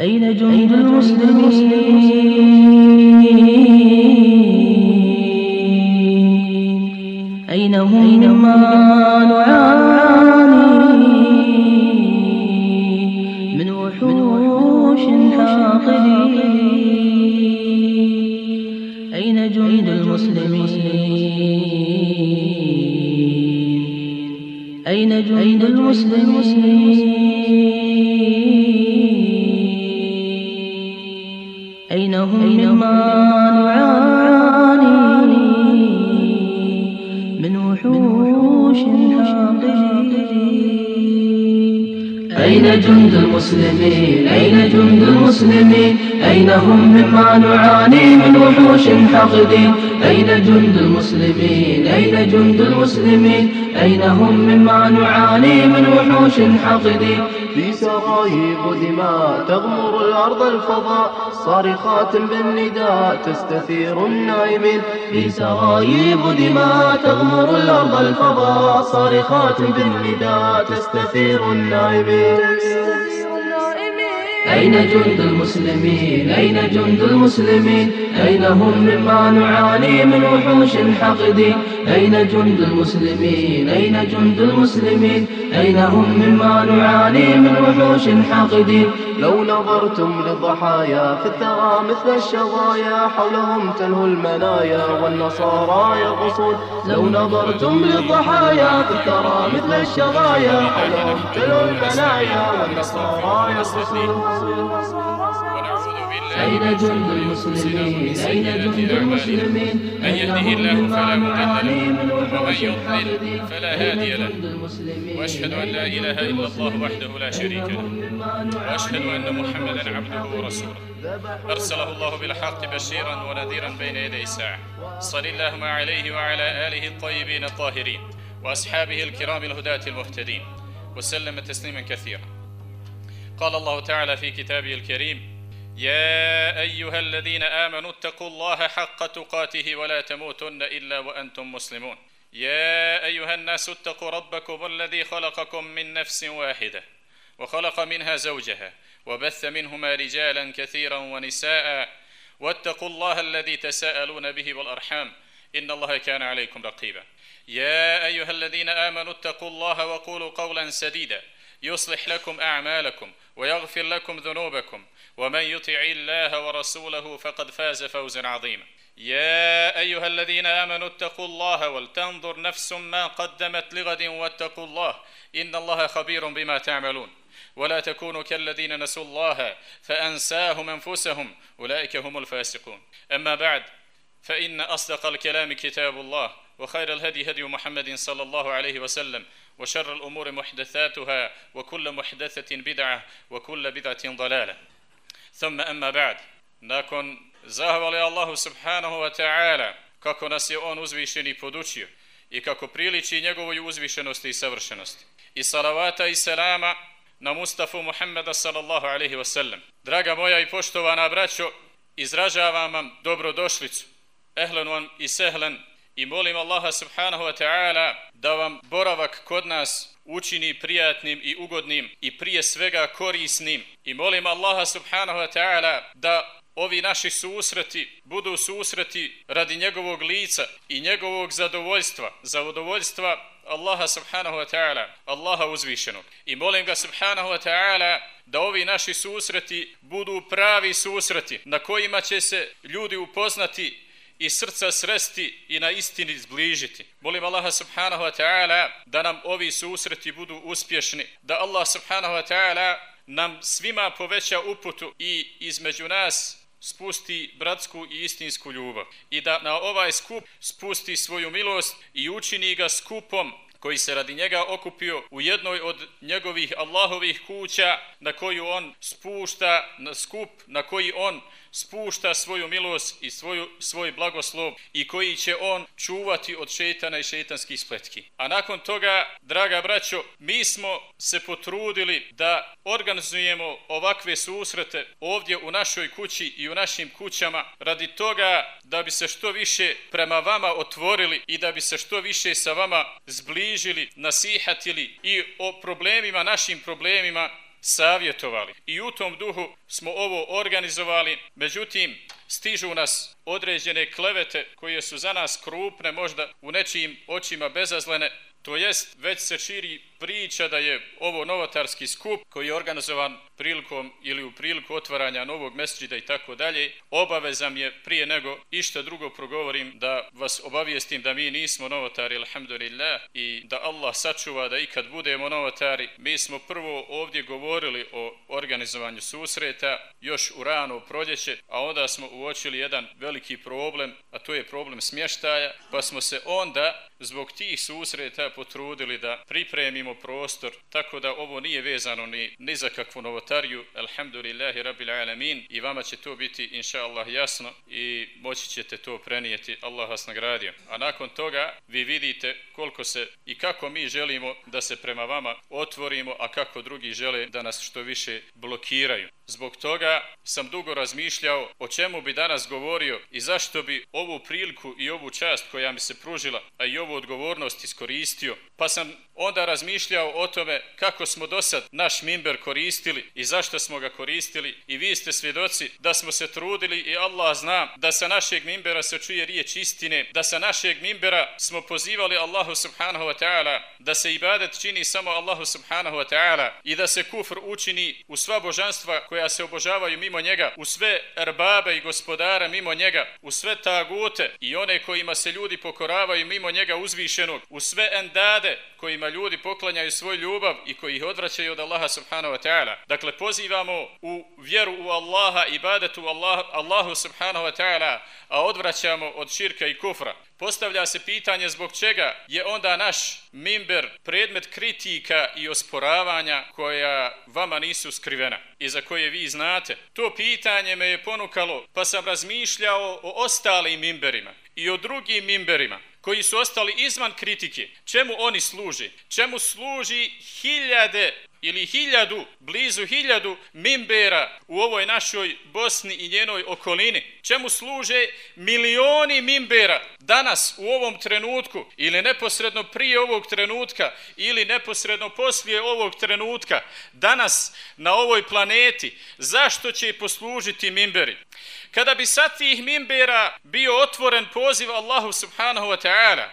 أين جند المسلمين؟ أين هم؟ مما نعاني المسلمين. أين هم مما نعاني من وحوش حاقدين أين جند المسلمين؟ أين جند المسلمين؟ أين هم مما نعاني من وحوش حقدين أين جند المسلمين؟ أين جند المسلمين؟ أين هم مما نعاني من وحوش حقدين في سرايب دماء تغمر الأرض الفضاء. صارخات بالنداء تستثير النائمين في سرايب دماء تغمر الأرض الفضاء. صارخات بالنداء تستثير النائمين أين جند المسلمين؟ أين جند المسلمين؟ أين هم مما نعاني من وحوش حقدين؟ أين جند المسلمين؟ أين جند المسلمين؟ أين هم مما نعاني من وحوش حقدين؟ لو نظرتم للضحايا في الثرى مثل الشظايا حولهم تلهو المنايا والنصارى يغصون. لو نظرتم للضحايا في الثرى مثل الشظايا حولهم تلو المنايا والنصارى يصرخون أين جند المسلمين؟ أين جند المسلمين؟ من يهده الله فلا مضل له ومن يضلل فلا هادي له. وأشهد أن لا إله إلا الله وحده لا شريك له. وأشهد أن محمدا عبده ورسوله. أرسله الله بالحق بشيرا ونذيرا بين يدي الساعة صل اللهم عليه وعلى آله الطيبين الطاهرين وأصحابه الكرام الهداة المهتدين. وسلم تسليما كثيرا. قال الله تعالى في كتابه الكريم يا أيها الذين آمنوا اتقوا الله حق تقاته ولا تموتن إلا وأنتم مسلمون. يا أيها الناس اتقوا ربكم الذي خلقكم من نفس واحدة وخلق منها زوجها وبث منهما رجالا كثيرا ونساء واتقوا الله الذي تساءلون به والأرحام. إن الله كان عليكم رقيبا. يا أيها الذين آمنوا اتقوا الله وقولوا قولا سديدا. يصلح لكم أعمالكم ويغفر لكم ذنوبكم. ومن يطع الله ورسوله فقد فاز فوزا عظيما. يا أيها الذين آمنوا اتقوا الله ولتنظر نفس ما قدمت لغد واتقوا الله. إن الله خبير بما تعملون. ولا تكونوا كالذين نسوا الله فأنساهم أنفسهم أولئك هم الفاسقون. أما بعد فإن أصدق الكلام كتاب الله وخير الهدي هدي محمد صلى الله عليه وسلم وشر الأمور محدثاتها وكل محدثة بدعة وكل بدعة ضلالة. ثم أما بعد nakon zahvali Allahu subhanahu wa ta'ala kako nas je on uzvišen i podučio i kako priliči njegovoj uzvišenosti i savršenosti. I salavata i selama na Mustafa Muhammeda sallallahu alaihi wa sallam draga moja i poštovana braćo izražavam vam dobrodošlicu. Ehlen vam i sehlen. I molim Allaha subhanahu wa ta'ala da vam boravak kod nas učini prijatnim i ugodnim i prije svega korisnim. I molim Allaha subhanahu wa ta'ala da ovi naši susreti budu susreti radi njegovog lica i njegovog zadovoljstva, zadovoljstva Allaha subhanahu wa ta'ala, Allaha uzvišenog. I molim ga subhanahu wa ta'ala da ovi naši susreti budu pravi susreti na kojima će se ljudi upoznati i srca sresti i na istini zbližiti. Molim Allaha subhanahu wa ta'ala da nam ovi susreti budu uspješni, da Allah subhanahu wa ta'ala nam svima poveća uputu i između nas spusti bratsku i istinsku ljubav i da na ovaj skup spusti svoju milost i učini ga skupom koji se radi njega okupio u jednoj od njegovih Allahovih kuća na koju on spušta na skup na koji on spušta svoju milost i svoju, svoj blagoslov i koji će on čuvati od šetana i šetanskih spletki. A nakon toga, draga braćo, mi smo se potrudili da organizujemo ovakve susrete ovdje u našoj kući i u našim kućama radi toga da bi se što više prema vama otvorili i da bi se što više sa vama zbližili, nasihatili i o problemima, našim problemima savjetovali. I u tom duhu smo ovo organizovali, međutim, stižu nas određene klevete koje su za nas krupne, možda u nečijim očima bezazlene, to jest već se širi priča da je ovo novotarski skup koji je organizovan prilikom ili u priliku otvaranja novog mesđida i tako dalje, obavezam je prije nego išta drugo progovorim da vas obavijestim da mi nismo novotari, alhamdulillah, i da Allah sačuva da ikad budemo novotari. Mi smo prvo ovdje govorili o organizovanju susreta još u rano proljeće, a onda smo uočili jedan veliki problem, a to je problem smještaja, pa smo se onda zbog tih susreta potrudili da pripremimo prostor, tako da ovo nije vezano ni, ni za kakvu novotariju, alhamdulillahi rabbil alamin, i vama će to biti, inša Allah, jasno i moći ćete to prenijeti, Allah vas nagradio. A nakon toga vi vidite koliko se i kako mi želimo da se prema vama otvorimo, a kako drugi žele da nas što više blokiraju. Zbog toga sam dugo razmišljao o čemu bi danas govorio i zašto bi ovu priliku i ovu čast koja mi se pružila, a i ovu odgovornost iskoristio. Pa sam onda razmišljao o tome kako smo do sad naš mimber koristili i zašto smo ga koristili i vi ste svjedoci da smo se trudili i Allah zna da sa našeg mimbera se čuje riječ istine, da sa našeg mimbera smo pozivali Allahu subhanahu wa ta'ala da se ibadet čini samo Allahu subhanahu wa ta'ala i da se kufr učini u sva božanstva koja se obožavaju mimo njega, u sve erbabe i gospodara mimo njega, u sve tagute i one kojima se ljudi pokoravaju mimo njega uzvišenog, u sve endade kojima ljudi poklanjaju svoj ljubav i koji ih odvraćaju od Allaha subhanahu wa ta'ala. Dakle, pozivamo u vjeru u Allaha, ibadetu Allah, Allahu subhanahu wa ta'ala, a odvraćamo od širka i kufra. Postavlja se pitanje zbog čega je onda naš mimber predmet kritika i osporavanja koja vama nisu skrivena i za koje vi znate. To pitanje me je ponukalo pa sam razmišljao o ostalim mimberima i o drugim mimberima koji su ostali izvan kritike. Čemu oni služi? Čemu služi hiljade ili hiljadu, blizu hiljadu mimbera u ovoj našoj Bosni i njenoj okolini. Čemu služe milioni mimbera danas u ovom trenutku ili neposredno prije ovog trenutka ili neposredno poslije ovog trenutka danas na ovoj planeti. Zašto će poslužiti mimberi? Kada bi sa tih mimbera bio otvoren poziv Allahu subhanahu wa ta'ala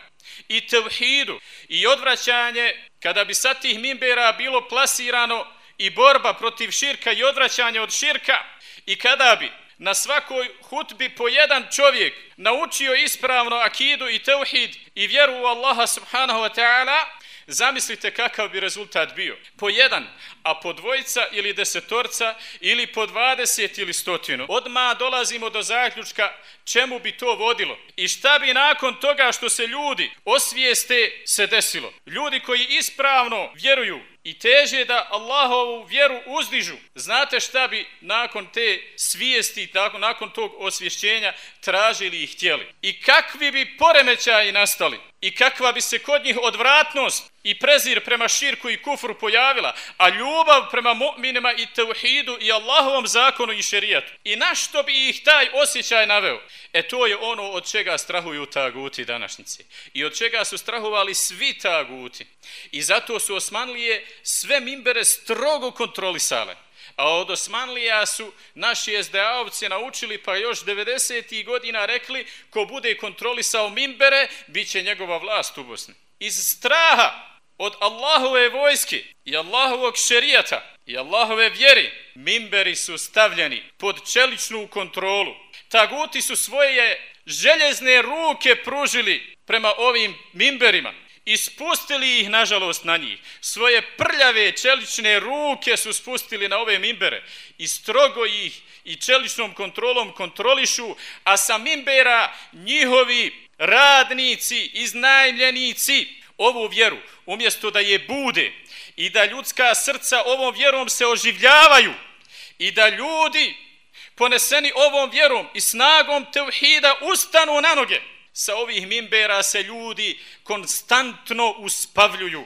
i tevhidu i odvraćanje kada bi sa tih mimbera bilo plasirano i borba protiv širka i odvraćanje od širka i kada bi na svakoj hutbi po jedan čovjek naučio ispravno akidu i tevhid i vjeru u Allaha subhanahu wa ta'ala Zamislite kakav bi rezultat bio. Po jedan, a po dvojica ili desetorca ili po dvadeset ili stotinu. Odma dolazimo do zaključka čemu bi to vodilo. I šta bi nakon toga što se ljudi osvijeste se desilo. Ljudi koji ispravno vjeruju i teže da Allahovu vjeru uzdižu. Znate šta bi nakon te svijesti, tako, nakon tog osvješćenja tražili i htjeli. I kakvi bi poremećaji nastali i kakva bi se kod njih odvratnost i prezir prema širku i kufru pojavila, a ljubav prema mu'minima i tevhidu i Allahovom zakonu i šerijatu. I na što bi ih taj osjećaj naveo? E to je ono od čega strahuju taguti današnjice. I od čega su strahovali svi taguti. I zato su Osmanlije sve mimbere strogo kontrolisale. A od Osmanlija su naši SDA-ovci naučili pa još 90. godina rekli ko bude kontrolisao mimbere, bit će njegova vlast u Bosni. Iz straha od Allahove vojske i Allahovog šerijata i Allahove vjeri, mimberi su stavljeni pod čeličnu kontrolu. Taguti su svoje željezne ruke pružili prema ovim mimberima i spustili ih, nažalost, na njih. Svoje prljave čelične ruke su spustili na ove mimbere i strogo ih i čeličnom kontrolom kontrolišu, a sa mimbera njihovi radnici, iznajmljenici ovu vjeru, umjesto da je bude i da ljudska srca ovom vjerom se oživljavaju i da ljudi poneseni ovom vjerom i snagom tevhida ustanu na noge. Sa ovih mimbera se ljudi konstantno uspavljuju.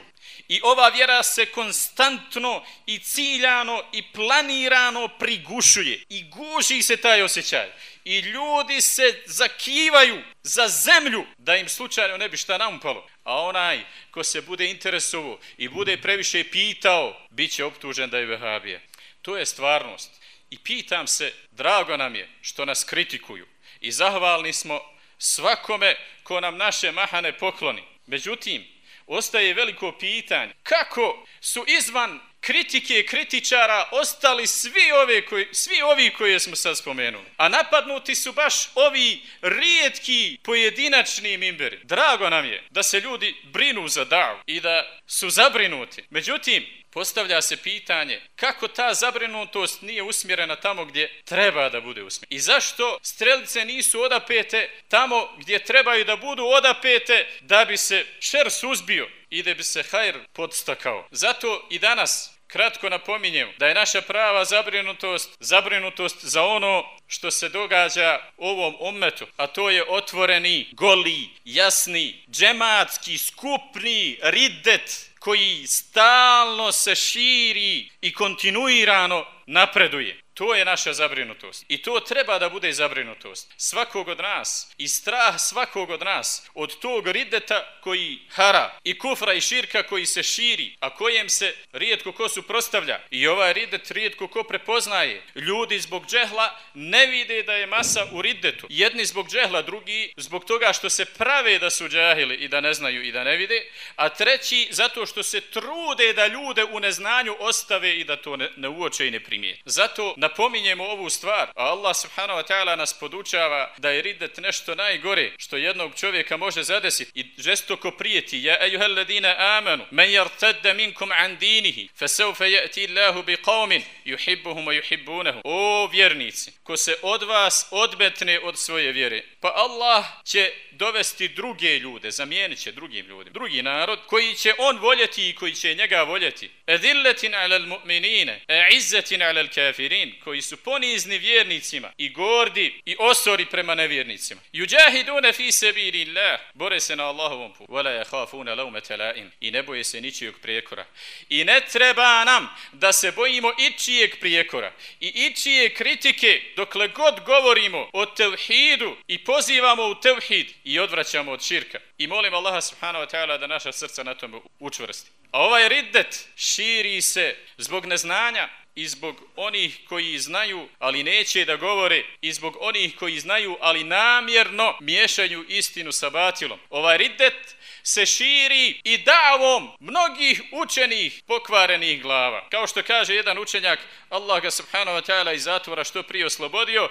I ova vjera se konstantno i ciljano i planirano prigušuje. I guši se taj osjećaj. I ljudi se zakivaju za zemlju da im slučajno ne bi šta naumpalo. A onaj ko se bude interesovo i bude previše pitao, bit će optužen da je vehabije. To je stvarnost. I pitam se, drago nam je što nas kritikuju. I zahvalni smo svakome ko nam naše mahane pokloni. Međutim, ostaje veliko pitanje. Kako su izvan kritike kritičara ostali svi, ove koji, svi ovi koje smo sad spomenuli? A napadnuti su baš ovi rijetki pojedinačni mimberi. Drago nam je da se ljudi brinu za dav i da su zabrinuti. Međutim, postavlja se pitanje kako ta zabrinutost nije usmjerena tamo gdje treba da bude usmjerena. I zašto strelice nisu odapete tamo gdje trebaju da budu odapete da bi se šer suzbio i da bi se hajr podstakao. Zato i danas kratko napominjem da je naša prava zabrinutost, zabrinutost za ono što se događa ovom ummetu, a to je otvoreni, goli, jasni, džematski, skupni, riddet, koji stalno se širi i kontinuirano napreduje. To je naša zabrinutost. I to treba da bude zabrinutost. Svakog od nas i strah svakog od nas od tog rideta koji hara i kufra i širka koji se širi, a kojem se rijetko ko suprostavlja. I ovaj ridet rijetko ko prepoznaje. Ljudi zbog džehla ne vide da je masa u ridetu. Jedni zbog džehla, drugi zbog toga što se prave da su džahili i da ne znaju i da ne vide, a treći zato što se trude da ljude u neznanju ostave i da to ne, ne uoče i ne primije. Zato na napominjemo ovu stvar, a Allah subhanahu wa ta'ala nas podučava da je ridet nešto najgore što jednog čovjeka može zadesiti i žestoko prijeti. Ja ejuhel ladina amanu, men jartadda minkum an dinihi, fasawfa seufe jati Allahu bi qavmin, yuhibbuhum a yuhibbunahu. O vjernici, ko se od vas odmetne od svoje vjere, pa Allah će dovesti druge ljude, zamijenit će drugim ljudima, drugi narod, koji će on voljeti i koji će njega voljeti. Edilletin ala mu'minine, e izzetin ala kafirin, koji su ponizni vjernicima i gordi i osori prema nevjernicima. Juđahidune fi sebi Allah, bore se na Allahovom putu, wala je hafuna laume telaim, i ne boje se ničijeg prijekora. I ne treba nam da se bojimo ičijeg prijekora i ičije kritike dokle god govorimo o tevhidu i pozivamo u tevhid i odvraćamo od širka. I molim Allaha subhanahu wa ta'ala da naša srca na tome učvrsti. A ovaj riddet širi se zbog neznanja i zbog onih koji znaju, ali neće da govore, i zbog onih koji znaju, ali namjerno miješaju istinu sa batilom. Ovaj riddet se širi i davom mnogih učenih pokvarenih glava. Kao što kaže jedan učenjak, Allah ga subhanahu wa ta'ala iz zatvora što prije oslobodio,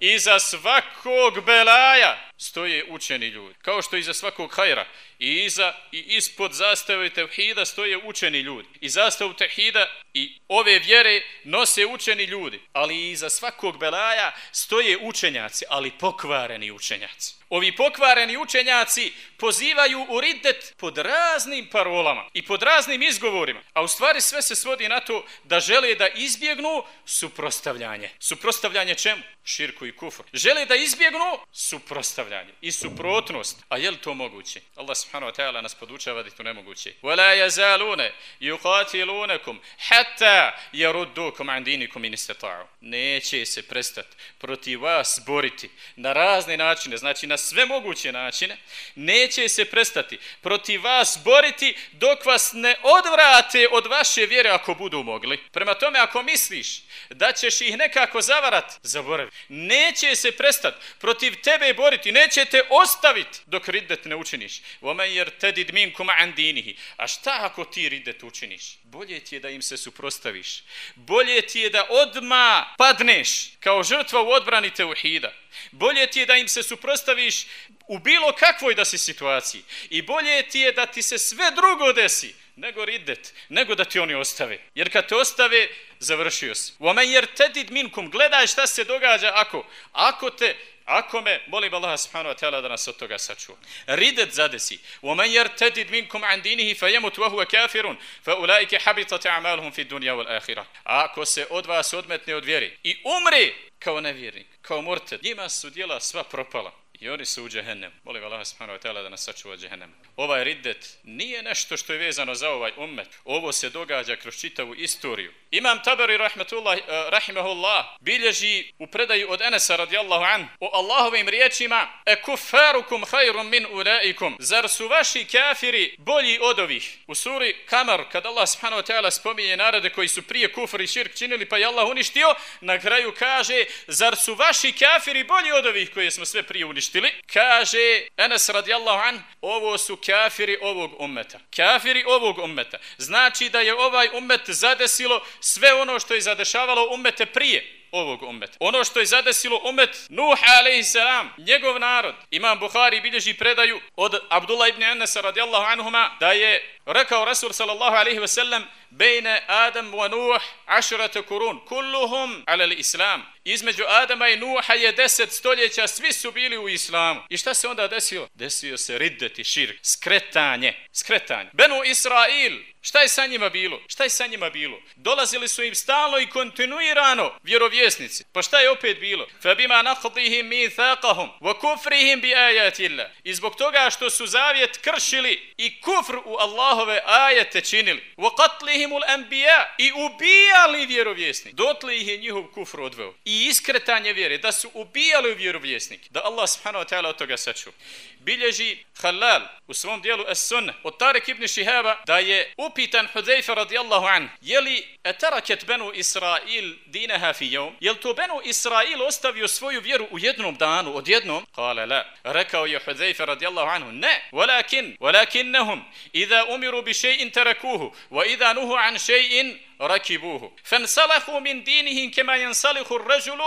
iza svakog belaja stoje učeni ljudi. Kao što iza svakog hajra i iza i ispod zastave tevhida stoje učeni ljudi. I zastavu tevhida i ove vjere nose učeni ljudi. Ali iza svakog belaja stoje učenjaci, ali pokvareni učenjaci. Ovi pokvareni učenjaci pozivaju u riddet pod raznim parolama i pod raznim izgovorima. A u stvari sve se svodi na to da žele da izbjegnu suprostavljanje. Suprostavljanje čemu? Širku i kufru. Žele da izbjegnu suprostavljanje i suprotnost. A je li to moguće? Allah subhanahu wa ta'ala nas podučava da je to nemoguće. وَلَا يَزَالُونَ يُقَاتِلُونَكُمْ حَتَّى يَرُدُّكُمْ عَنْ دِينِكُمْ إِنِ اسْتَطَعُوا Neće se prestati protiv vas boriti na razne načine, znači na sve moguće načine, neće se prestati protiv vas boriti dok vas ne odvrate od vaše vjere ako budu mogli. Prema tome, ako misliš da ćeš ih nekako zavarat, zaboravi. Neće se prestati protiv tebe boriti, neće te ostaviti dok riddet ne učiniš. Vome jer tedid minkum andinihi. A šta ako ti riddet učiniš? Bolje ti je da im se suprostaviš. Bolje ti je da odma padneš kao žrtva u odbrani teuhida. Bolje ti je da im se suprostaviš u bilo kakvoj da si situaciji. I bolje ti je da ti se sve drugo desi nego riddet, nego da ti oni ostave. Jer kad te ostave, završio si. U omen jer tedid minkum, gledaj šta se događa ako, ako te Ako me, molim Allah subhanahu wa ta'ala da nas od toga sačuva. Ridet zadesi. وَمَنْ يَرْتَدِدْ مِنْكُمْ عَنْ دِينِهِ فَيَمُتْ وَهُوَ كَافِرٌ فَأُولَٰئِكَ حَبِطَتْ أَعْمَالُهُمْ فِي الدُّنْيَا وَالْآخِرَةِ Ako se od vas odmetne od vjeri i umri kao nevjernik, kao morted, njima su djela sva propala i oni su u džehennem. Molim Allah subhanahu wa ta'ala da nas sačuva džehennem. Ovaj riddet nije nešto što je vezano za ovaj ummet. Ovo se događa kroz čitavu istoriju. Imam Tabari rahmetullah, uh, eh, rahimahullah bilježi u predaju od Enesa radijallahu an o Allahovim riječima e kufarukum hajrum min ulaikum zar su vaši kafiri bolji od ovih u suri Kamar kad Allah subhanahu wa ta'ala spominje narode koji su prije kufr i širk činili pa je Allah uništio na kraju kaže zar su vaši kafiri bolji od ovih koje smo sve prije uništili kaže Enes radijallahu an ovo su kafiri ovog ummeta. Kafiri ovog ummeta. Znači da je ovaj ummet zadesilo sve ono što je zadešavalo ummete prije ovog ummeta. Ono što je zadesilo ummet Nuh a.s. njegov narod. Imam Buhari bilježi predaju od Abdullah ibn Anasa radijallahu anhuma da je rekao Rasul sallallahu alaihi ve sellem bejne Adam wa Nuh ašrata kurun kulluhum ala islam između Adama i Nuha je deset stoljeća svi su bili u islamu i šta se onda desilo? desio se riddeti širk skretanje skretanje Benu Israil Šta je sa njima bilo? Šta je sa njima bilo? Dolazili su im stalno i kontinuirano vjerovjesnici. Pa šta je opet bilo? Fa bima naqdihim mithaqahum wa kufrihim bi ayati I zbog toga što su zavjet kršili i kufr u Allahove ajete činili. Wa qatlihim al-anbiya i ubijali vjerovjesnike. Dotle ih je njihov kufr odveo. I iskretanje vjere da su ubijali vjerovjesnike. Da Allah subhanahu wa ta'ala od toga sačuva بلجي خلال وسمون ديالو السنة. والطارق ابن شهابة داية أوبيتان حذيفة رضي الله عنه يلي أتركت بنو إسرائيل دينها في يوم. يلتو بنو إسرائيل أستفيو سفويو فيرو ويدنم دان وديدنم قال لا ركوا يا حذيفة رضي الله عنه. نا ولكن ولكنهم إذا أمروا بشيء تركوه وإذا نهوا عن شيء ركبوه. فانسلخوا من دينهم كما ينسلخ الرجل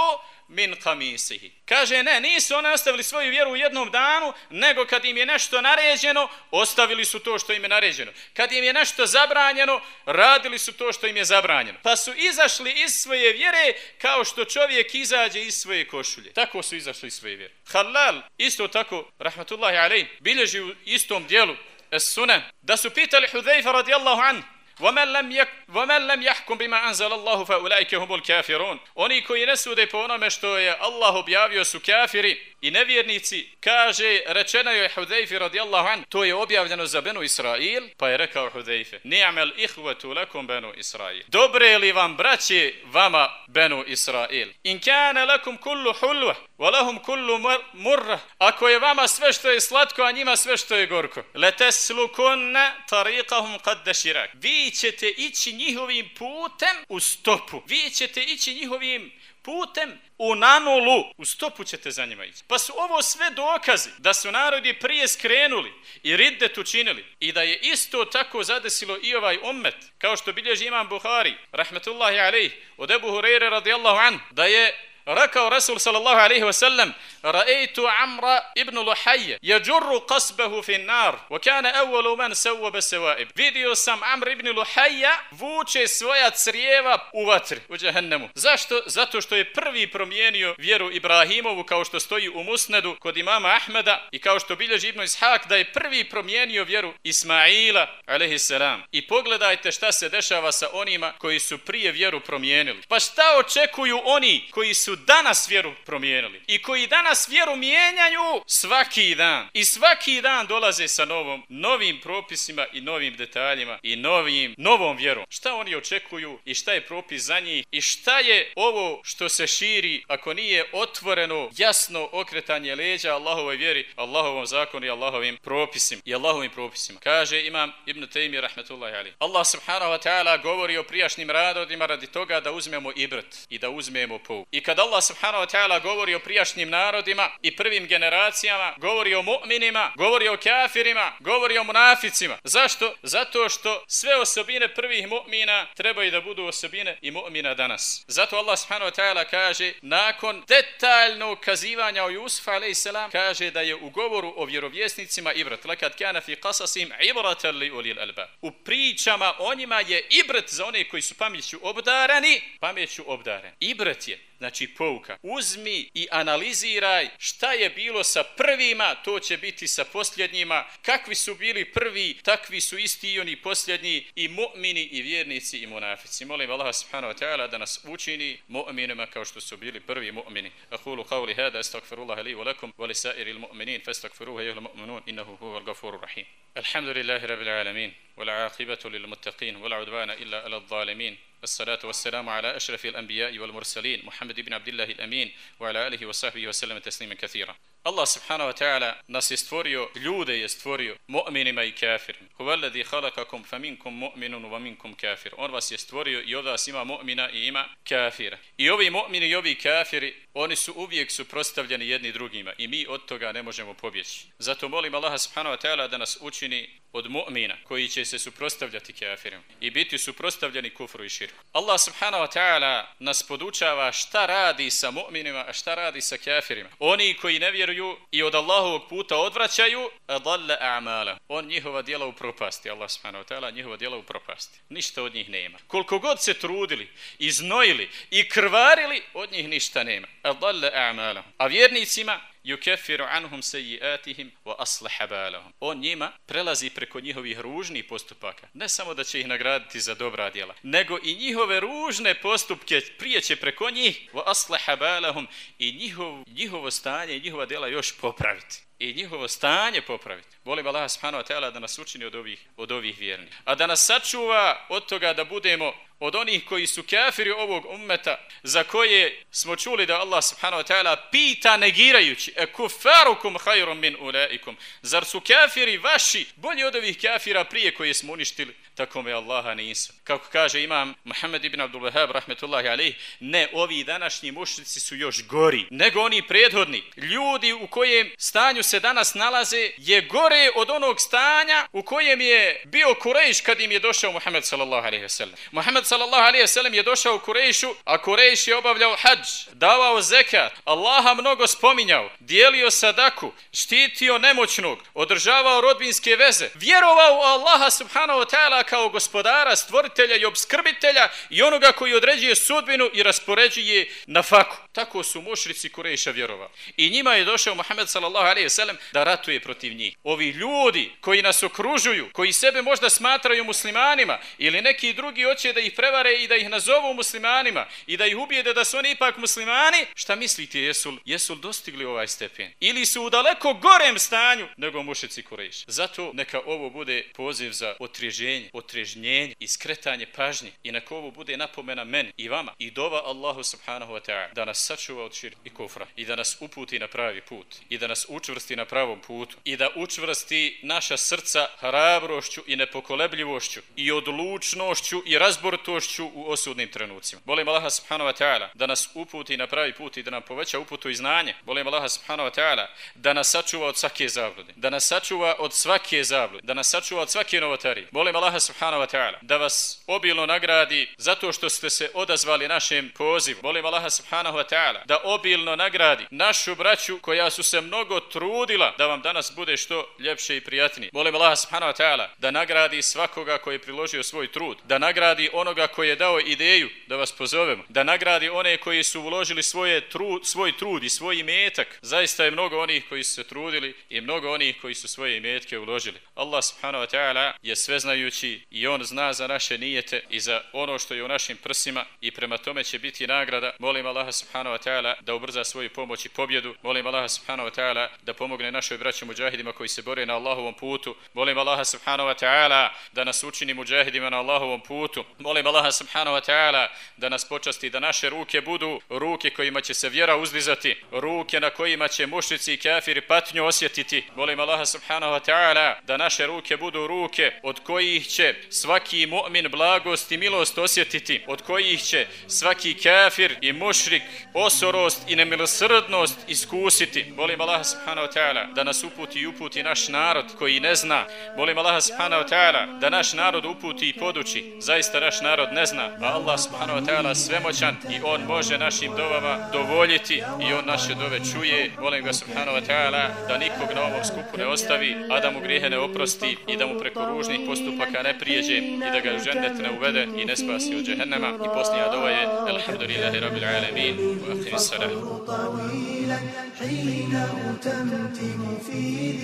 min kamisihi. Kaže, ne, nisu oni ostavili svoju vjeru u jednom danu, nego kad im je nešto naređeno, ostavili su to što im je naređeno. Kad im je nešto zabranjeno, radili su to što im je zabranjeno. Pa su izašli iz svoje vjere kao što čovjek izađe iz svoje košulje. Tako su izašli iz svoje vjere. Halal, isto tako, rahmatullahi alaih, bilježi u istom dijelu, es sunan, da su pitali Hudejfa radijallahu anhu, ومن لم يك ومن لم يحكم بما انزل الله فاولئك هم الكافرون oni koji ne sude po onome što je Allah objavio su kafiri i nevjernici kaže rečeno je Hudejfi radijallahu an to je objavljeno za Benu Israil pa je rekao Hudejfe ni'amel ihvetu lakum Benu Israil. Dobre li vam braće vama Benu Israil? In kana lakum kullu hulwa wa lahum kullu murra ako je vama sve što je slatko a njima sve što je gorko. Lataslukun tariqahum qad shirak. Vi ćete ići njihovim putem u stopu. Vi ćete ići njihovim putem u nanulu, u stopu ćete za njima ići. Pa su ovo sve dokazi da su narodi prije skrenuli i riddet učinili i da je isto tako zadesilo i ovaj ummet, kao što bilježi imam Buhari, rahmetullahi alaih, od Ebu Hureyre radijallahu an, da je Rekao Rasul sallallahu alaihi wasallam Ra'eitu Amra ibn Luhajje Jajurru qasbahu fin nar Wa kana evvalu man sawaba sawaib Vidio sam Amr ibn Luhajja Vuče svoja crijeva u vatri U džahennemu Zašto? Zato što je prvi promijenio vjeru Ibrahimovu Kao što stoji u Musnedu kod imama Ahmeda I kao što bilježi Ibn Ishaq Da je prvi promijenio vjeru Ismaila alaihi salam. I pogledajte šta se dešava sa onima Koji su prije vjeru promijenili. Pa šta očekuju oni koji su danas vjeru promijenili i koji danas vjeru mijenjaju svaki dan. I svaki dan dolaze sa novom novim propisima i novim detaljima i novim novom vjerom. Šta oni očekuju i šta je propis za njih i šta je ovo što se širi ako nije otvoreno jasno okretanje leđa Allahovoj vjeri Allahovom zakonu i Allahovim propisima i Allahovim propisima. Kaže imam Ibn Taymi rahmetullahi ali Allah subhanahu wa ta'ala govori o prijašnjim radodima radi toga da uzmemo ibrat i da uzmemo pouku. i kada Allah subhanahu wa ta'ala govori o prijašnjim narodima i prvim generacijama, govori o mu'minima, govori o kafirima, govori o munaficima. Zašto? Zato što sve osobine prvih mu'mina trebaju da budu osobine i mu'mina danas. Zato Allah subhanahu wa ta'ala kaže, nakon detaljnog kazivanja o Jusufa a.s. kaže da je u govoru o vjerovjesnicima ibrat. Lekad kana fi qasasim ibratan li ulil alba. U pričama o njima je ibrat za one koji su pameću obdarani, pameću obdaren. Ibrat je, znači pouka. Uzmi i analiziraj šta je bilo sa prvima, to će biti sa posljednjima. Kakvi su bili prvi, takvi su isti i oni posljednji i mu'mini i vjernici i munafici. Molim Allah subhanahu wa ta'ala da nas učini mu'minima kao što su bili prvi mu'mini. Akulu qavli hada, astagfirullah li wa lakum, wa li sairi il-mu'minin, fastagfiruha jehlu mu'minun, innahu huva al-gafuru rahim. Alhamdulillahi rabbil alamin, wa la'aqibatu lil muttaqin, wa la'udvana illa ala al-zalimin. الصلاة والسلام على أشرف الأنبياء والمرسلين محمد بن عبد الله الأمين وعلى آله وصحبه وسلم تسليما كثيرا. Allah subhanahu wa ta'ala nas je stvorio, ljude je stvorio, mu'minima i kafirima. Huwa alladhi khalaqakum faminkum mu'minun wa minkum kafir. On vas je stvorio i od vas ima mu'mina i ima kafira. I ovi mu'mini i ovi kafiri, oni su uvijek suprostavljeni jedni drugima i mi od toga ne možemo pobjeći. Zato molim Allaha subhanahu wa ta'ala da nas učini od mu'mina koji će se suprotstavljati kafirima i biti suprotstavljeni kufru i širku. Allah subhanahu wa ta'ala nas podučava šta radi sa mu'minima, a šta radi sa kafirima. Oni koji ne vjeruju vjeruju i od Allahovog puta odvraćaju, adalle a'mala. On njihova djela u propasti, Allah subhanahu wa ta'ala, njihova djela u propasti. Ništa od njih nema. Koliko god se trudili, iznojili i krvarili, od njih ništa nema. Adalle a'mala. A vjernicima, yukeffiru anhum sayiatihim wa aslaha balahum. On njima prelazi preko njihovih ružnih postupaka. Ne samo da će ih nagraditi za dobra djela, nego i njihove ružne postupke prijeće preko njih wa aslaha balahum i njihov, njihovo stanje i njihova djela još popraviti i njihovo stanje popraviti. Volim Allah subhanahu wa ta'ala da nas učini od ovih, od ovih vjernih. A da nas sačuva od toga da budemo od onih koji su kafiri ovog ummeta za koje smo čuli da Allah subhanahu wa ta'ala pita negirajući e kufarukum hajrum min ulaikum zar su kafiri vaši bolji od ovih kafira prije koje smo uništili tako me Allaha nisu kako kaže imam Muhammed ibn Abdul Wahab rahmetullahi alaih ne ovi današnji mušnici su još gori nego oni prethodni ljudi u kojem stanju se danas nalaze je gore od onog stanja u kojem je bio Kurejš kad im je došao Muhammed sallallahu alaihi wasallam. Muhammed sallallahu alejhi ve sellem je došao u Kurejšu, a Kurejš je obavljao hadž, davao zekat, Allaha mnogo spominjao, dijelio sadaku, štitio nemoćnog, održavao rodbinske veze, vjerovao u Allaha subhanahu wa ta'ala kao gospodara, stvoritelja i obskrbitelja i onoga koji određuje sudbinu i raspoređuje na faku. Tako su mušrici Kurejša vjerovali. I njima je došao Muhammed sallallahu alejhi ve sellem da ratuje protiv njih. Ovi ljudi koji nas okružuju, koji sebe možda smatraju muslimanima ili neki drugi hoće da ih prevare i da ih nazovu muslimanima i da ih ubijede da su oni ipak muslimani, šta mislite, jesu, jesu dostigli ovaj stepen? Ili su u daleko gorem stanju nego mušici Kurejša? Zato neka ovo bude poziv za otriježenje, otrežnjenje i skretanje pažnje i na ovo bude napomena meni i vama i dova Allahu subhanahu wa ta'ala da nas sačuva od šir i kufra i da nas uputi na pravi put i da nas učvrsti na pravom putu i da učvrsti naša srca hrabrošću i nepokolebljivošću i odlučnošću i razboritošću u osudnim trenucima. Molim Allaha subhanahu wa ta'ala da nas uputi na pravi put i da nam poveća uputu i znanje. Molim Allaha subhanahu wa ta'ala da nas sačuva od svake zablude. Da nas sačuva od svake zablude. Da nas sačuva od svake novotarije. Molim Allaha subhanahu wa ta'ala da vas obilno nagradi zato što ste se odazvali našem pozivu. Molim Allaha subhanahu wa ta'ala da obilno nagradi našu braću koja su se mnogo trudila da vam danas bude što ljepše i prijatnije. Molim Allaha subhanahu wa ta'ala da nagradi svakoga koji je priložio svoj trud. Da nagradi onoga koji je dao ideju da vas pozovemo, da nagradi one koji su uložili svoje trud, svoj trud i svoj imetak. Zaista je mnogo onih koji su se trudili i mnogo onih koji su svoje imetke uložili. Allah subhanahu wa ta'ala je sveznajući i on zna za naše nijete i za ono što je u našim prsima i prema tome će biti nagrada. Molim Allaha subhanahu wa ta'ala da ubrza svoju pomoć i pobjedu. Molim Allaha subhanahu wa ta'ala da pomogne našoj braću muđahidima koji se bore na Allahovom putu. Molim Allaha subhanahu wa ta'ala da nas učini muđahidima na Allahovom putu. Molim molim Allaha subhanahu wa ta'ala da nas počasti, da naše ruke budu ruke kojima će se vjera uzdizati, ruke na kojima će mušnici i kafiri patnju osjetiti. Molim Allaha subhanahu wa ta'ala da naše ruke budu ruke od kojih će svaki mu'min blagost i milost osjetiti, od kojih će svaki kafir i mušrik osorost i nemilosrdnost iskusiti. Molim Allah subhanahu wa ta'ala da nas uputi i uputi naš narod koji ne zna. Molim Allah subhanahu wa ta'ala da naš narod uputi i poduči. Zaista naš narod ne zna, a Allah subhanahu wa ta'ala svemoćan i on može našim dovama dovoljiti i on naše dove čuje. Molim ga subhanahu wa ta'ala da nikog na ovom skupu ne ostavi, a da mu grijehe ne oprosti i da mu preko ružnih postupaka ne prijeđe i da ga u žennet ne uvede i ne spasi od džehennema. I posljednja dova je Alhamdulillahi Rabbil Alamin. U akhiri salam.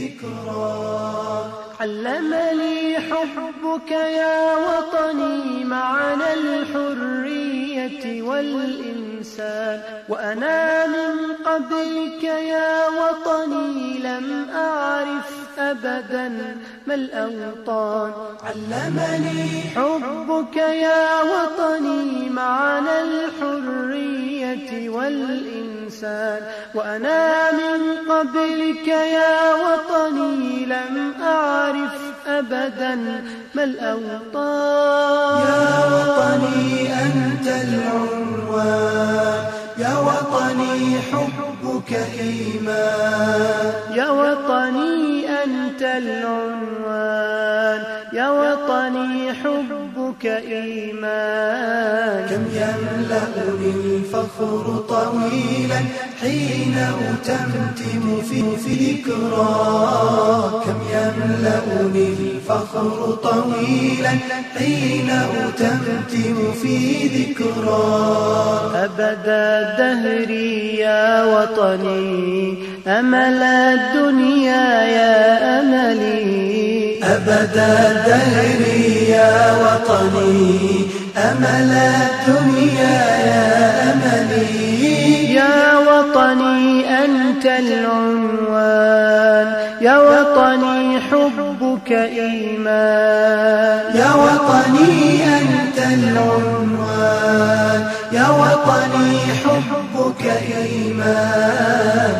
ذكرى علمني حبك يا وطني معنى الحرية والإنسان وأنا من قبلك يا وطني لم أعرف أبدا ما الأوطان؟ علمني حبك يا وطني معنى الحرية والإنسان. وأنا من قبلك يا وطني لم أعرف أبدا ما الأوطان؟ يا وطني أنت العنوان. يا وطني حبك إيمان. يا وطني العنوان يا وطني حبك إيمان. كم يملأني الفخر طويلا حين أتمتم في ذكرى. كم يملأني الفخر طويلا حين أتمتم في ذكرى. أبدا دهري يا وطني أمل الدنيا يا أملي. أبدا دهري يا وطني أمل الدنيا يا أملي. يا وطني أنت العنوان. يا وطني حبك إيمان. يا وطني أنت العنوان. يا وطني حبك إيمان.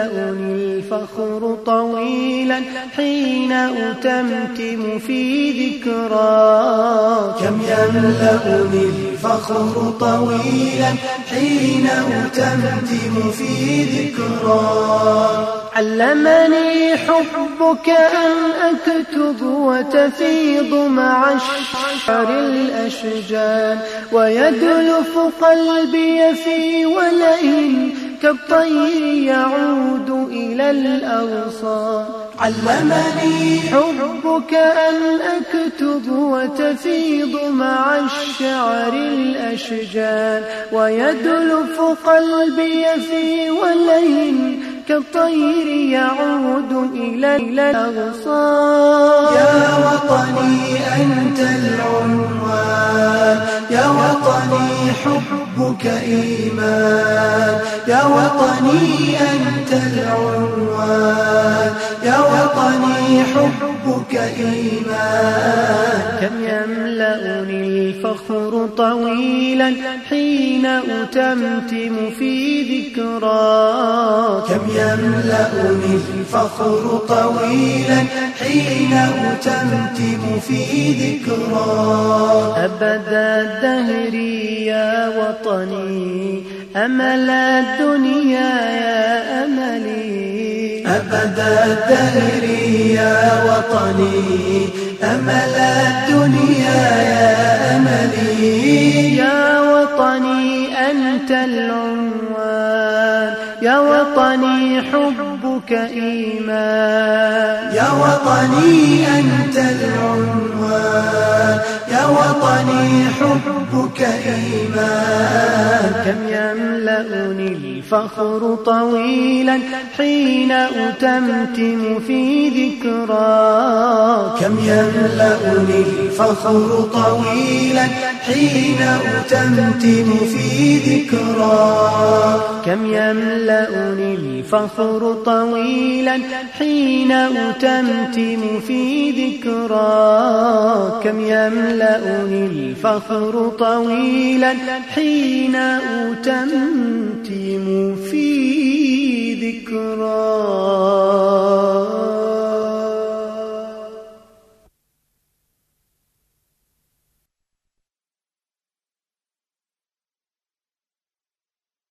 كم يملأني الفخر طويلا حين أتمتم في ذكرى. كم يملأني الفخر طويلا حين أتمتم في ذكرى. علمني حبك أن أكتب وتفيض مع الشعر الأشجان ويدلف قلبي في ولئن كالطير يعود إلى الأغصان علمني حبك أن أكتب وتفيض مع الشعر الأشجان ويدلف قلبي في ولئن كالطير يعود إلى الأغصان يا وطني أنت العنوان. يا وطني حبك إيمان. يا وطني أنت العنوان. يا وطني حبك إيمان. كم يملأني الفخر طويلا حين أتمتم في ذكرى. كم يملأني الفخر طويلا حين أتمتم في ذكرى. أبدا الدهر يا وطني أمل الدنيا يا أملي. أبدا الدهر يا وطني أمل الدنيا يا أملي. يا وطني أنت العنوان. يا وطني حبك إيمان. يا وطني أنت العنوان. وطني حبك إيمان كم يملأني الفخر طويلا حين أتمتم في ذكرى. كم يملأني الفخر طويلا حين أتمتم في ذكرى. كم يملأني الفخر طويلا حين أتمتم في ذكرى. كم يملأني أولي الفخر طويلا حين أتمتم في ذكراه